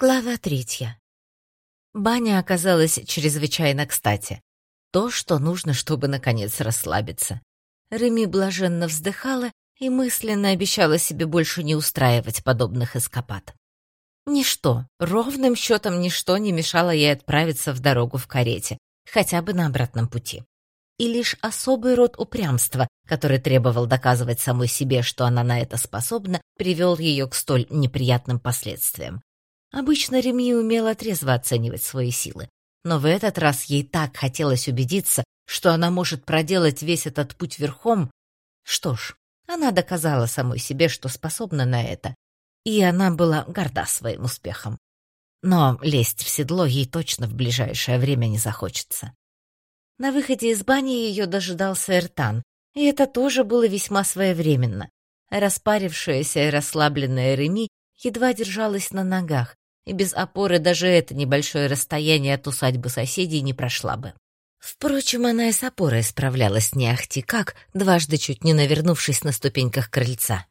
Глава третья. Баня оказалась чрезвычайно кстати. То, что нужно, чтобы, наконец, расслабиться. Реми блаженно вздыхала и мысленно обещала себе больше не устраивать подобных эскапад. Ничто, ровным счетом ничто не мешало ей отправиться в дорогу в карете, хотя бы на обратном пути. И лишь особый род упрямства, который требовал доказывать самой себе, что она на это способна, привел ее к столь неприятным последствиям. Обычно Реми умела трезво оценивать свои силы, но в этот раз ей так хотелось убедиться, что она может проделать весь этот путь верхом. Что ж, она доказала самой себе, что способна на это, и она была горда своим успехом. Но лезть в седло ей точно в ближайшее время не захочется. На выходе из бани ее дожидался Эртан, и это тоже было весьма своевременно. Распарившаяся и расслабленная Реми едва держалась на ногах, и без опоры даже это небольшое расстояние от усадьбы соседей не прошла бы. Впрочем, она и с опорой справлялась не ахти как, дважды чуть не навернувшись на ступеньках крыльца.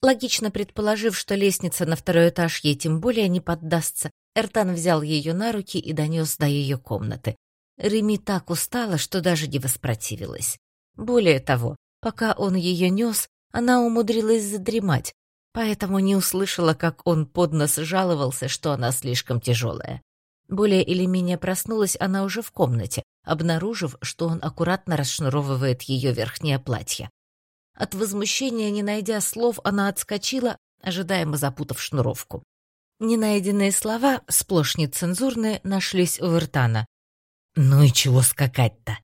Логично предположив, что лестница на второй этаж ей тем более не поддастся, Эртан взял ее на руки и донес до ее комнаты. Реми так устала, что даже не воспротивилась. Более того, пока он ее нес, она умудрилась задремать, поэтому не услышала, как он под нос жаловался, что она слишком тяжелая. Более или менее проснулась она уже в комнате, обнаружив, что он аккуратно расшнуровывает ее верхнее платье. От возмущения, не найдя слов, она отскочила, ожидаемо запутав шнуровку. Ненайденные слова, сплошь нецензурные, нашлись у Вертана. «Ну и чего скакать-то?»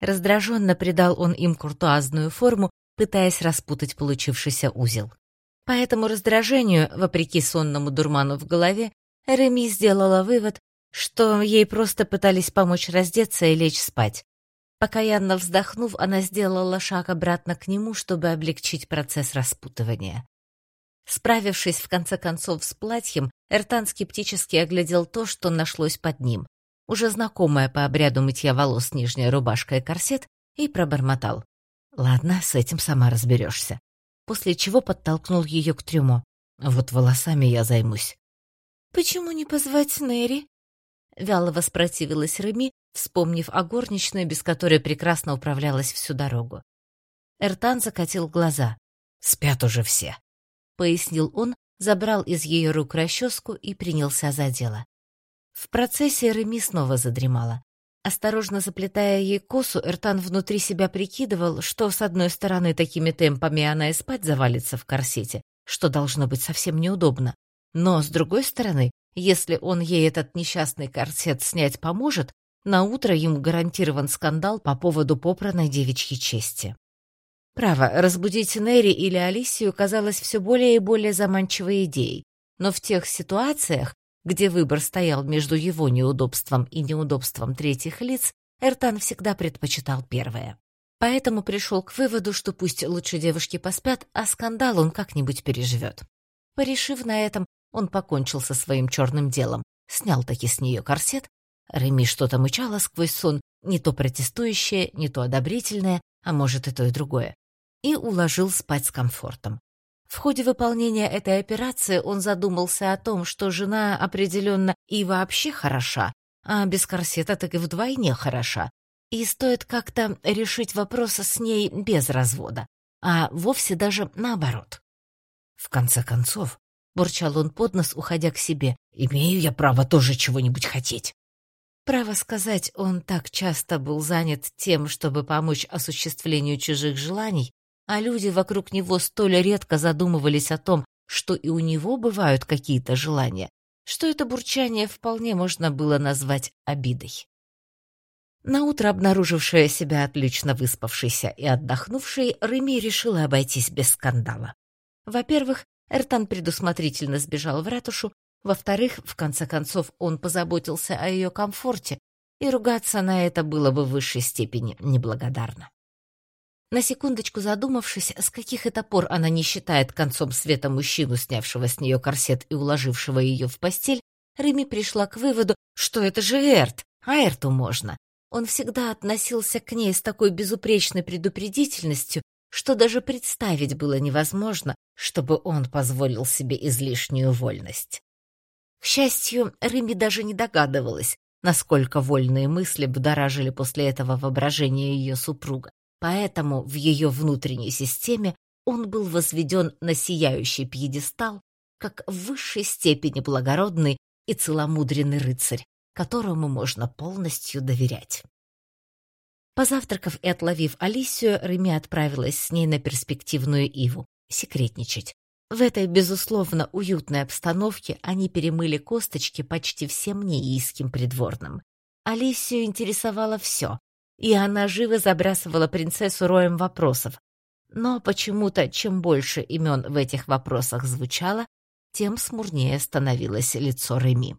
Раздраженно придал он им куртуазную форму, пытаясь распутать получившийся узел. По этому раздражению, вопреки сонному дурману в голове, Реми сделала вывод, что ей просто пытались помочь раздеться и лечь спать. Покаянно вздохнув, она сделала шаг обратно к нему, чтобы облегчить процесс распутывания. Справившись в конце концов с платьем, Эртан скептически оглядел то, что нашлось под ним. Уже знакомая по обряду мытья волос нижняя рубашка и корсет, и пробормотал. «Ладно, с этим сама разберешься после чего подтолкнул ее к трюмо. «Вот волосами я займусь». «Почему не позвать Нэри?» Вяло воспротивилась Реми, вспомнив о горничной, без которой прекрасно управлялась всю дорогу. Эртан закатил глаза. «Спят уже все», — пояснил он, забрал из ее рук расческу и принялся за дело. В процессе Реми снова задремала. Осторожно заплетая ей косу, Эртан внутри себя прикидывал, что, с одной стороны, такими темпами она и спать завалится в корсете, что должно быть совсем неудобно. Но, с другой стороны, если он ей этот несчастный корсет снять поможет, на утро ему гарантирован скандал по поводу попранной девичьей чести. Право, разбудить Нери или Алисию казалось все более и более заманчивой идеей, но в тех ситуациях, где выбор стоял между его неудобством и неудобством третьих лиц, Эртан всегда предпочитал первое. Поэтому пришел к выводу, что пусть лучше девушки поспят, а скандал он как-нибудь переживет. Порешив на этом, он покончил со своим черным делом, снял таки с нее корсет, Реми что-то мычала сквозь сон, не то протестующее, не то одобрительное, а может и то и другое, и уложил спать с комфортом. В ходе выполнения этой операции он задумался о том, что жена определенно и вообще хороша, а без корсета так и вдвойне хороша. И стоит как-то решить вопрос с ней без развода, а вовсе даже наоборот. В конце концов, бурчал он под нос, уходя к себе, имею я право тоже чего-нибудь хотеть. Право сказать, он так часто был занят тем, чтобы помочь осуществлению чужих желаний, а люди вокруг него столь редко задумывались о том, что и у него бывают какие-то желания, что это бурчание вполне можно было назвать обидой. Наутро обнаружившая себя отлично выспавшейся и отдохнувшей, Реми решила обойтись без скандала. Во-первых, Эртан предусмотрительно сбежал в ратушу, во-вторых, в конце концов, он позаботился о ее комфорте, и ругаться на это было бы в высшей степени неблагодарно. На секундочку задумавшись, с каких это пор она не считает концом света мужчину, снявшего с нее корсет и уложившего ее в постель, Реми пришла к выводу, что это же Эрт, а Эрту можно. Он всегда относился к ней с такой безупречной предупредительностью, что даже представить было невозможно, чтобы он позволил себе излишнюю вольность. К счастью, Рыми даже не догадывалась, насколько вольные мысли будоражили после этого воображение ее супруга. Поэтому в ее внутренней системе он был возведен на сияющий пьедестал, как в высшей степени благородный и целомудренный рыцарь, которому можно полностью доверять. Позавтракав и отловив Алисию, Реми отправилась с ней на перспективную Иву, секретничать. В этой, безусловно, уютной обстановке они перемыли косточки почти всем неийским придворным. Алисию интересовало все, и она живо забрасывала принцессу роем вопросов. Но почему-то, чем больше имен в этих вопросах звучало, тем смурнее становилось лицо Реми.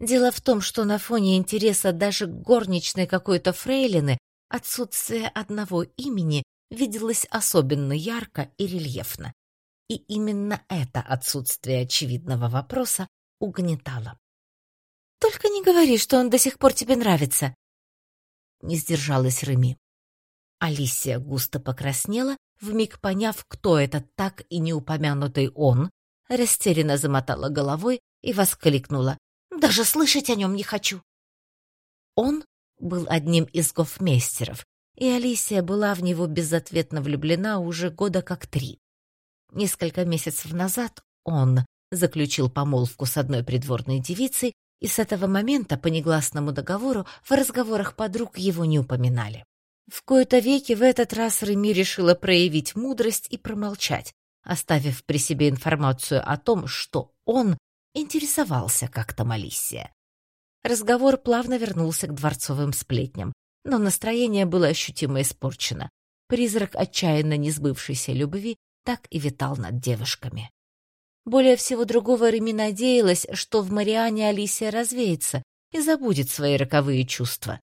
Дело в том, что на фоне интереса даже горничной какой-то фрейлины отсутствие одного имени виделось особенно ярко и рельефно. И именно это отсутствие очевидного вопроса угнетало. «Только не говори, что он до сих пор тебе нравится!» Не сдержалась Реми. Алисия густо покраснела, вмиг поняв, кто этот так и неупомянутый он, растерянно замотала головой и воскликнула. «Даже слышать о нем не хочу!» Он был одним из гофмейстеров, и Алисия была в него безответно влюблена уже года как три. Несколько месяцев назад он заключил помолвку с одной придворной девицей, и с этого момента по негласному договору в разговорах подруг его не упоминали. В кои-то веки в этот раз Реми решила проявить мудрость и промолчать, оставив при себе информацию о том, что он интересовался как-то Малиссия. Разговор плавно вернулся к дворцовым сплетням, но настроение было ощутимо испорчено. Призрак отчаянно несбывшейся любви так и витал над девушками. Более всего другого Реми надеялась, что в Мариане Алисия развеется и забудет свои роковые чувства.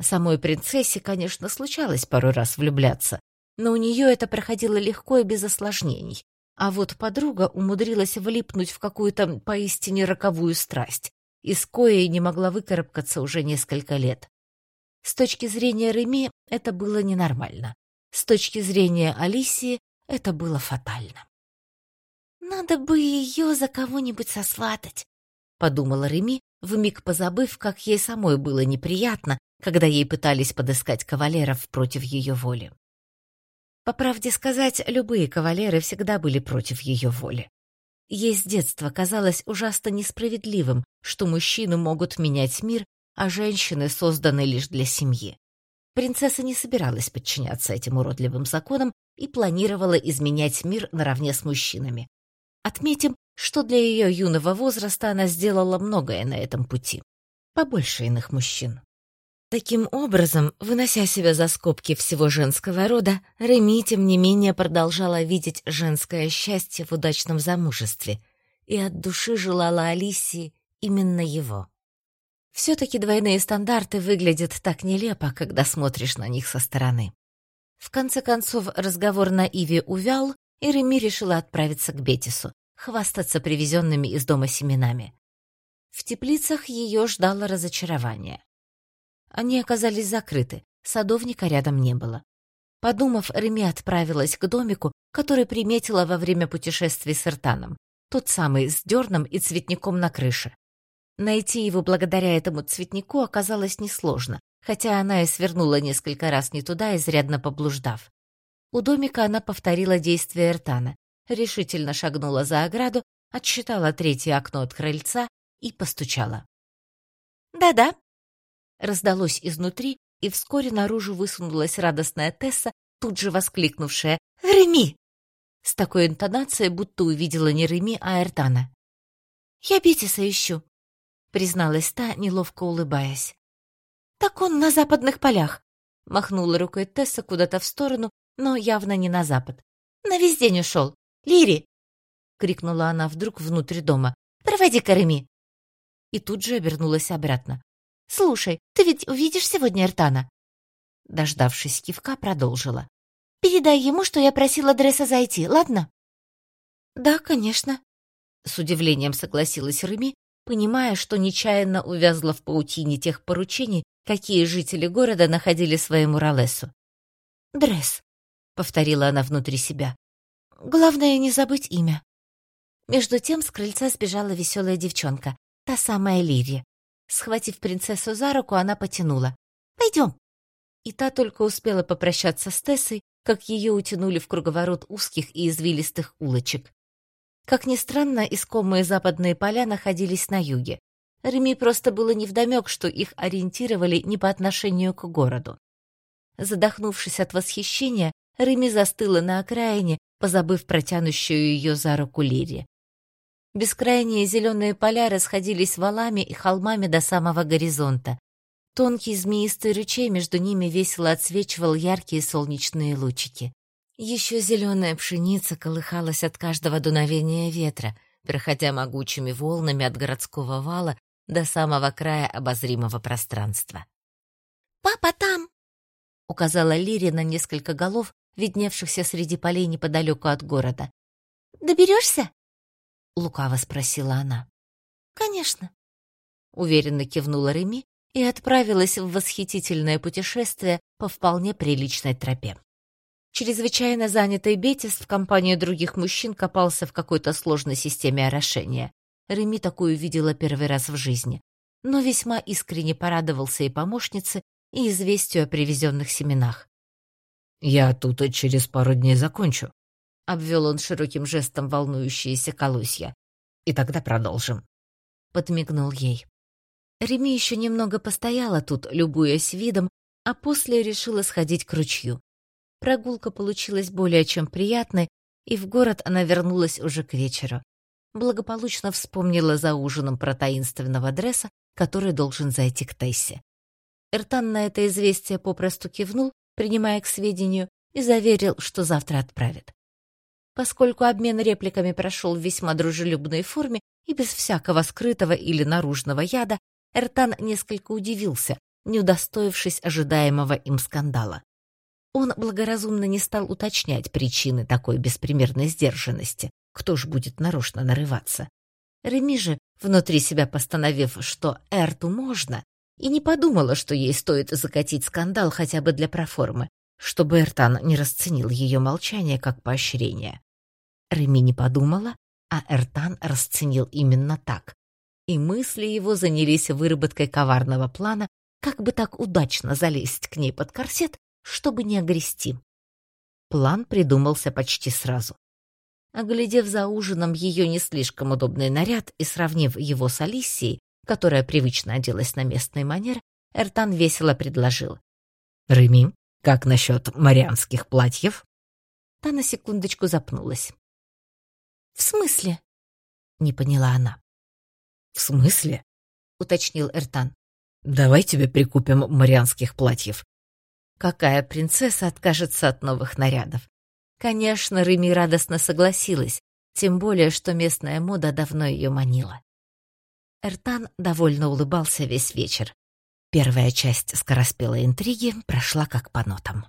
Самой принцессе, конечно, случалось пару раз влюбляться, но у нее это проходило легко и без осложнений. А вот подруга умудрилась влипнуть в какую-то поистине роковую страсть, из коей не могла выкарабкаться уже несколько лет. С точки зрения Реми это было ненормально. С точки зрения Алисии это было фатально. «Надо бы ее за кого-нибудь сосватать», — подумала Реми, вмиг позабыв, как ей самой было неприятно, когда ей пытались подыскать кавалеров против ее воли. По правде сказать, любые кавалеры всегда были против ее воли. Ей с детства казалось ужасно несправедливым, что мужчины могут менять мир, а женщины созданы лишь для семьи. Принцесса не собиралась подчиняться этим уродливым законам и планировала изменять мир наравне с мужчинами. Отметим, что для ее юного возраста она сделала многое на этом пути. Побольше иных мужчин. Таким образом, вынося себя за скобки всего женского рода, Реми, тем не менее, продолжала видеть женское счастье в удачном замужестве и от души желала Алисии именно его. Все-таки двойные стандарты выглядят так нелепо, когда смотришь на них со стороны. В конце концов, разговор на Иве увял, и Реми решила отправиться к Бетису, хвастаться привезенными из дома семенами. В теплицах ее ждало разочарование. Они оказались закрыты, садовника рядом не было. Подумав, Реми отправилась к домику, который приметила во время путешествий с Иртаном, тот самый с дерном и цветником на крыше. Найти его благодаря этому цветнику оказалось несложно, хотя она и свернула несколько раз не туда, изрядно поблуждав. У домика она повторила действия Эртана, решительно шагнула за ограду, отсчитала третье окно от крыльца и постучала. «Да-да», — раздалось изнутри, и вскоре наружу высунулась радостная Тесса, тут же воскликнувшая «Реми!» с такой интонацией, будто увидела не Реми, а Эртана. «Я Бетиса ищу», призналась та, неловко улыбаясь. «Так он на западных полях», — махнула рукой Тесса куда-то в сторону, но явно не на запад. «На весь день ушел. Лири!» — крикнула она вдруг внутрь дома. «Проводи Кареми!» И тут же обернулась обратно. «Слушай, ты ведь увидишь сегодня Эртана?» Дождавшись кивка, продолжила. «Передай ему, что я просила Дресса зайти, ладно?» «Да, конечно», — с удивлением согласилась Реми, понимая, что нечаянно увязла в паутине тех поручений, какие жители города находили своему Ролесу. «Дресс», — повторила она внутри себя. «Главное не забыть имя». Между тем с крыльца сбежала веселая девчонка, та самая Лири. Схватив принцессу за руку, она потянула. «Пойдем!» И та только успела попрощаться с Тессой, как ее утянули в круговорот узких и извилистых улочек. Как ни странно, искомые западные поля находились на юге. Реми просто было невдомек, что их ориентировали не по отношению к городу. Задохнувшись от восхищения, Реми застыла на окраине, позабыв протянущую ее за руку Лири. Бескрайние зеленые поля расходились валами и холмами до самого горизонта. Тонкий змеистый ручей между ними весело отсвечивал яркие солнечные лучики. Еще зеленая пшеница колыхалась от каждого дуновения ветра, проходя могучими волнами от городского вала до самого края обозримого пространства. «Папа там!» — указала Лири на несколько голов, видневшихся среди полей неподалеку от города. «Доберешься?» — лукаво спросила она. «Конечно», — уверенно кивнула Реми и отправилась в восхитительное путешествие по вполне приличной тропе. Чрезвычайно занятый Бетис в компании других мужчин копался в какой-то сложной системе орошения. Реми такую видела первый раз в жизни, но весьма искренне порадовался и помощнице, и известию о привезенных семенах. «Я тут через пару дней закончу», — обвел он широким жестом волнующиеся колосья. «И тогда продолжим», — подмигнул ей. Реми еще немного постояла тут, любуясь видом, а после решила сходить к ручью. Прогулка получилась более чем приятной, и в город она вернулась уже к вечеру. Благополучно вспомнила за ужином про таинственного дресса, который должен зайти к Тессе. Эртан на это известие попросту кивнул, принимая к сведению, и заверил, что завтра отправит. Поскольку обмен репликами прошел в весьма дружелюбной форме и без всякого скрытого или наружного яда, Эртан несколько удивился, не удостоившись ожидаемого им скандала. Он благоразумно не стал уточнять причины такой беспримерной сдержанности. Кто ж будет нарочно нарываться? Реми же, внутри себя постановив, что Эрту можно, и не подумала, что ей стоит закатить скандал хотя бы для проформы, чтобы Эртан не расценил ее молчание как поощрение. Реми не подумала, а Эртан расценил именно так. И мысли его занялись выработкой коварного плана, как бы так удачно залезть к ней под корсет, чтобы не огрести. План придумался почти сразу. Оглядев за ужином ее не слишком удобный наряд и сравнив его с Алисией, которая привычно оделась на местный манер, Эртан весело предложил. «Реми, как насчет марианских платьев?» Та на секундочку запнулась. «В смысле?» — не поняла она. «В смысле?» — уточнил Эртан. «Давай тебе прикупим марианских платьев. Какая принцесса откажется от новых нарядов? Конечно, Реми радостно согласилась, тем более, что местная мода давно ее манила. Эртан довольно улыбался весь вечер. Первая часть скороспелой интриги прошла как по нотам.